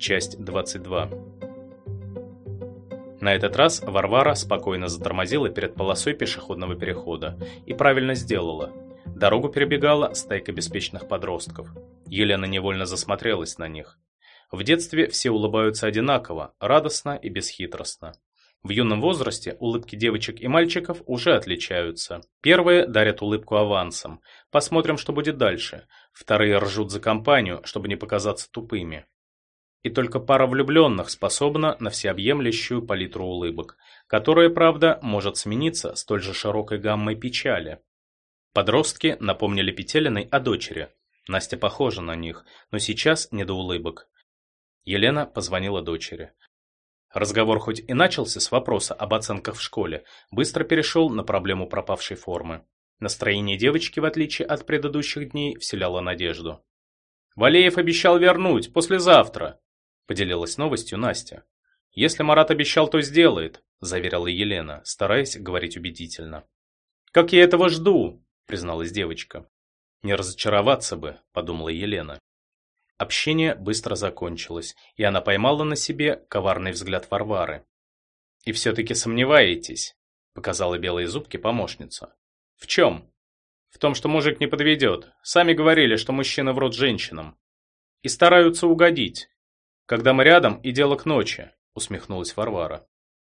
часть 22. На этот раз Варвара спокойно затормозила перед полосой пешеходного перехода и правильно сделала. Дорогу перебегала стайка беспечных подростков. Елена невольно засмотрелась на них. В детстве все улыбаются одинаково, радостно и бесхитростно. В юном возрасте улыбки девочек и мальчиков уже отличаются. Первые дарят улыбку авансом. Посмотрим, что будет дальше. Вторые ржут за компанию, чтобы не показаться тупыми. И только пара влюбленных способна на всеобъемлющую палитру улыбок, которая, правда, может смениться столь же широкой гаммой печали. Подростки напомнили Петелиной о дочери. Настя похожа на них, но сейчас не до улыбок. Елена позвонила дочери. Разговор хоть и начался с вопроса об оценках в школе, быстро перешел на проблему пропавшей формы. Настроение девочки, в отличие от предыдущих дней, вселяло надежду. «Валеев обещал вернуть, послезавтра», Поделилась новостью Настя. «Если Марат обещал, то сделает», – заверила Елена, стараясь говорить убедительно. «Как я этого жду», – призналась девочка. «Не разочароваться бы», – подумала Елена. Общение быстро закончилось, и она поймала на себе коварный взгляд Варвары. «И все-таки сомневаетесь», – показала белые зубки помощница. «В чем?» «В том, что мужик не подведет. Сами говорили, что мужчины врут женщинам. И стараются угодить. «Когда мы рядом, и дело к ночи», — усмехнулась Варвара.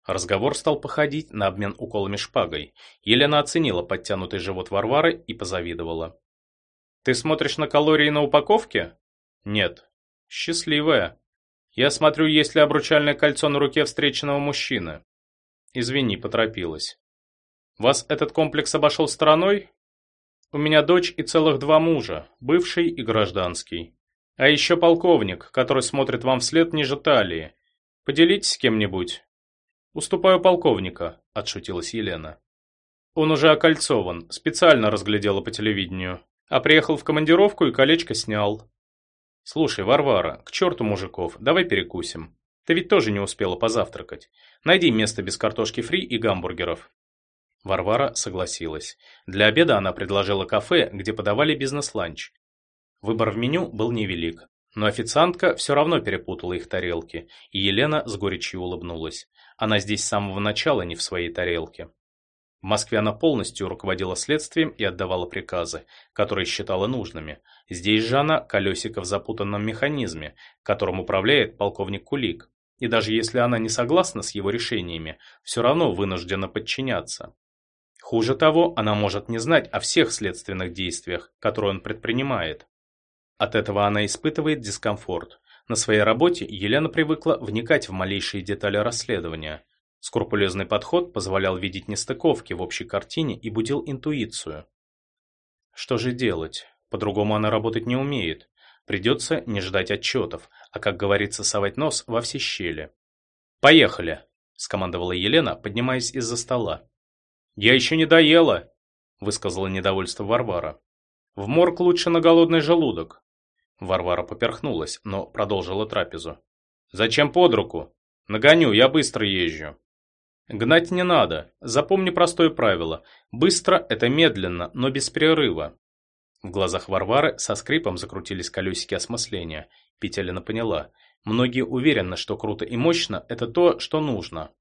Разговор стал походить на обмен уколами шпагой. Елена оценила подтянутый живот Варвары и позавидовала. «Ты смотришь на калории на упаковке?» «Нет». «Счастливая. Я смотрю, есть ли обручальное кольцо на руке встреченного мужчины». «Извини, поторопилась». «Вас этот комплекс обошел стороной?» «У меня дочь и целых два мужа, бывший и гражданский. А еще полковник, который смотрит вам вслед ниже талии. Поделитесь с кем-нибудь. Уступаю полковника, отшутилась Елена. Он уже окольцован, специально разглядела по телевидению. А приехал в командировку и колечко снял. Слушай, Варвара, к черту мужиков, давай перекусим. Ты ведь тоже не успела позавтракать. Найди место без картошки фри и гамбургеров. Варвара согласилась. Для обеда она предложила кафе, где подавали бизнес-ланч. Выбор в меню был невелик, но официантка все равно перепутала их тарелки, и Елена с горечью улыбнулась. Она здесь с самого начала не в своей тарелке. В Москве она полностью руководила следствием и отдавала приказы, которые считала нужными. Здесь же она колесико в запутанном механизме, которым управляет полковник Кулик. И даже если она не согласна с его решениями, все равно вынуждена подчиняться. Хуже того, она может не знать о всех следственных действиях, которые он предпринимает. От этого она испытывает дискомфорт. На своей работе Елена привыкла вникать в малейшие детали расследования. Скрупулезный подход позволял видеть нестыковки в общей картине и будил интуицию. Что же делать? По-другому она работать не умеет. Придется не ждать отчетов, а, как говорится, совать нос во все щели. «Поехали!» – скомандовала Елена, поднимаясь из-за стола. «Я еще не доела!» – высказала недовольство Варвара. «В морг лучше на голодный желудок. Варвара поперхнулась, но продолжила трапезу. «Зачем под руку? Нагоню, я быстро езжу». «Гнать не надо. Запомни простое правило. Быстро – это медленно, но без перерыва». В глазах Варвары со скрипом закрутились колесики осмысления. Петелина поняла. Многие уверены, что круто и мощно – это то, что нужно.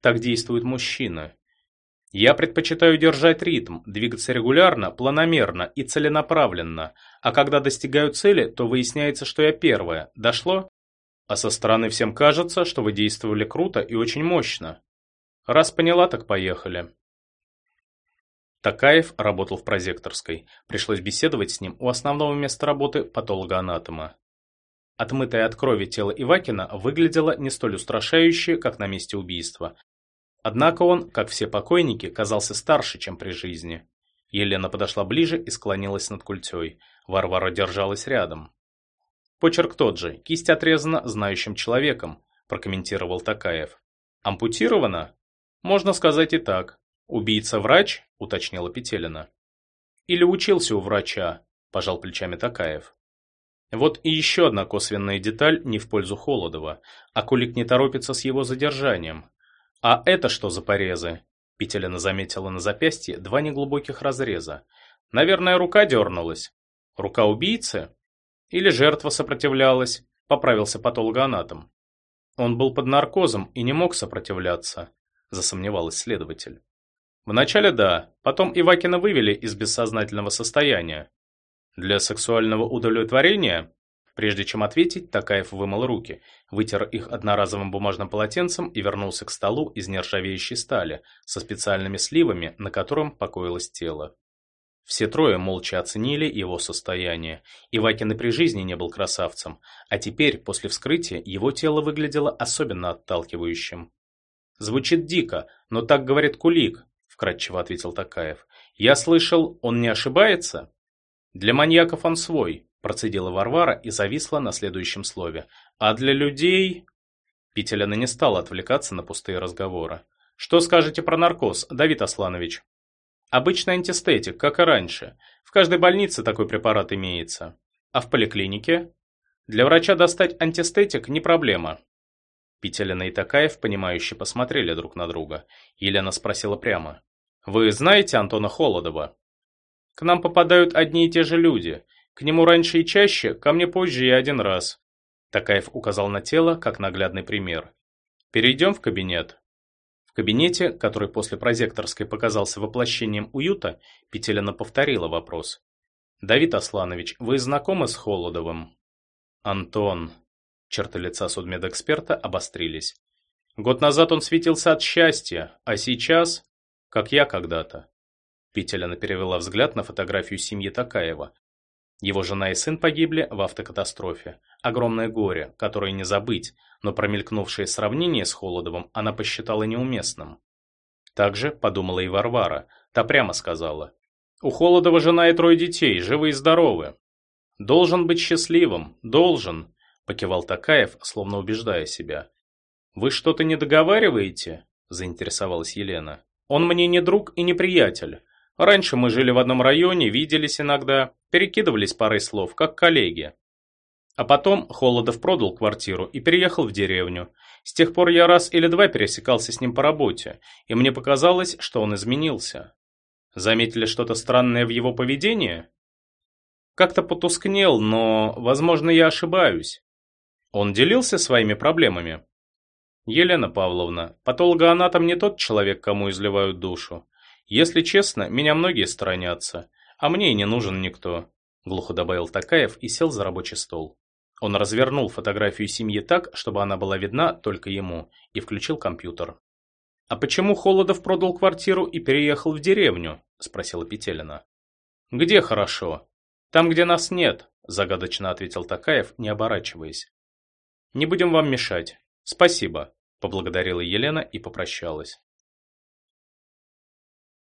Так действуют мужчины. Я предпочитаю держать ритм, двигаться регулярно, планомерно и целенаправленно, а когда достигаю цели, то выясняется, что я первая. Дошло? А со стороны всем кажется, что вы действовали круто и очень мощно. Раз поняла, так поехали. Такаев работал в прозекторской. Пришлось беседовать с ним у основного места работы патолога-анатома. Отмытое от крови тело Ивакина выглядело не столь устрашающе, как на месте убийства, Однако он, как все покойники, казался старше, чем при жизни. Елена подошла ближе и склонилась над культей. Варвара держалась рядом. «Почерк тот же, кисть отрезана знающим человеком», – прокомментировал Такаев. «Ампутирована?» «Можно сказать и так. Убийца-врач?» – уточнила Петелина. «Или учился у врача?» – пожал плечами Такаев. Вот и еще одна косвенная деталь не в пользу Холодова. А Кулик не торопится с его задержанием. «А это что за порезы?» Петелина заметила на запястье два неглубоких разреза. «Наверное, рука дернулась. Рука убийцы? Или жертва сопротивлялась?» поправился патологоанатом. Он был под наркозом и не мог сопротивляться, засомневалась следователь. Вначале да, потом Ивакина вывели из бессознательного состояния. Для сексуального удовлетворения? Прежде чем ответить, Такаев вымыл руки, вытер их одноразовым бумажным полотенцем и вернулся к столу из нержавеющей стали со специальными сливами, на котором покоилось тело. Все трое молча оценили его состояние. Ивакин и при жизни не был красавцем, а теперь, после вскрытия, его тело выглядело особенно отталкивающим. «Звучит дико, но так говорит Кулик», – вкратчиво ответил Такаев. «Я слышал, он не ошибается?» «Для маньяков он свой», – процедила Варвара и зависла на следующем слове. «А для людей...» Петелина не стала отвлекаться на пустые разговоры. «Что скажете про наркоз, Давид Асланович?» Обычный антистетик, как и раньше. В каждой больнице такой препарат имеется. А в поликлинике? Для врача достать антистетик не проблема. Петелина и Такаев, понимающе посмотрели друг на друга. Елена спросила прямо. «Вы знаете Антона Холодова?» «К нам попадают одни и те же люди. К нему раньше и чаще, ко мне позже и один раз». Такаев указал на тело, как наглядный пример. «Перейдем в кабинет». В кабинете, который после прозекторской показался воплощением уюта, Петелина повторила вопрос. «Давид Асланович, вы знакомы с Холодовым?» «Антон...» Черты лица судмедэксперта обострились. «Год назад он светился от счастья, а сейчас...» «Как я когда-то». Петелина перевела взгляд на фотографию семьи Такаева, его жена и сын погибли в автокатастрофе. Огромное горе, которое не забыть, но промелькнувшее сравнение с Холодовым она посчитала неуместным. Также подумала и Варвара, та прямо сказала. «У Холодова жена и трое детей, живы и здоровы». «Должен быть счастливым, должен», – покивал Такаев, словно убеждая себя. «Вы что-то не договариваете?» – заинтересовалась Елена. «Он мне не друг и не приятель. Раньше мы жили в одном районе, виделись иногда, перекидывались парой слов, как коллеги. А потом Холодов продал квартиру и переехал в деревню. С тех пор я раз или два пересекался с ним по работе, и мне показалось, что он изменился. Заметили что-то странное в его поведении? Как-то потускнел, но, возможно, я ошибаюсь. Он делился своими проблемами? Елена Павловна, патологоанатом не тот человек, кому изливают душу. Если честно, меня многие сторонятся. А мне и не нужен никто», – глухо добавил Такаев и сел за рабочий стол. Он развернул фотографию семьи так, чтобы она была видна только ему, и включил компьютер. «А почему Холодов продал квартиру и переехал в деревню?» – спросила Петелина. «Где хорошо?» «Там, где нас нет», – загадочно ответил Такаев, не оборачиваясь. «Не будем вам мешать. Спасибо», – поблагодарила Елена и попрощалась.